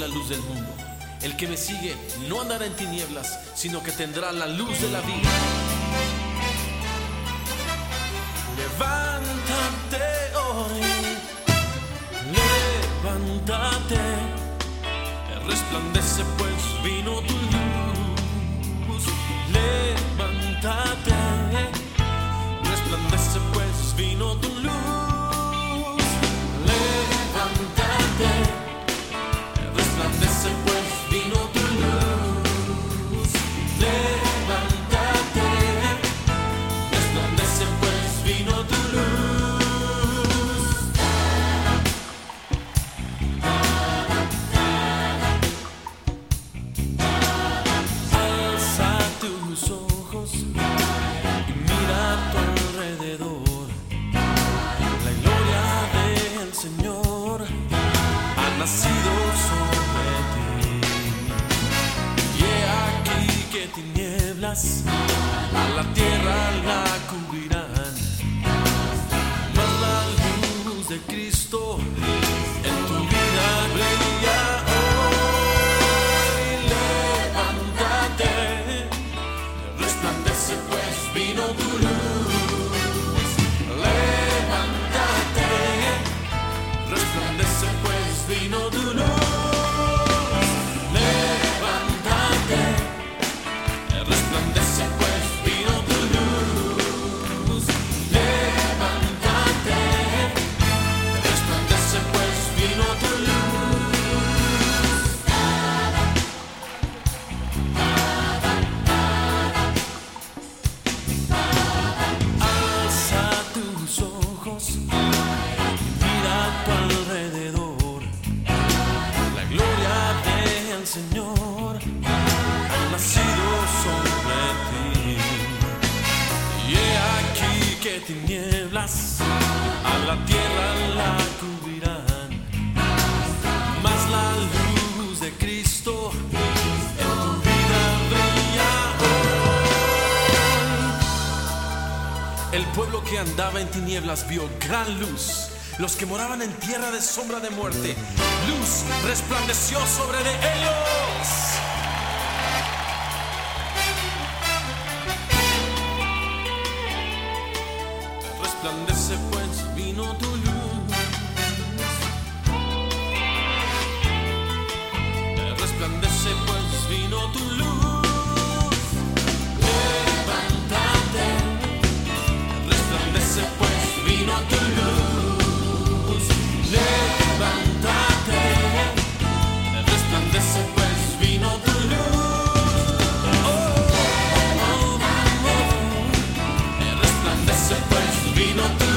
luz del mundo. El que me sigue no andará en tinieblas, sino que tendrá la luz de la vida. Levántate hoy, levántate, resplandece pues vino tu luz. Tinieblas a la tierra la cubrirán. Mas la luz de Cristo El pueblo que andaba en tinieblas vio gran luz. Los que moraban en tierra de sombra de muerte, luz resplandeció sobre de ellos. Resplandece pues vino tu luz. no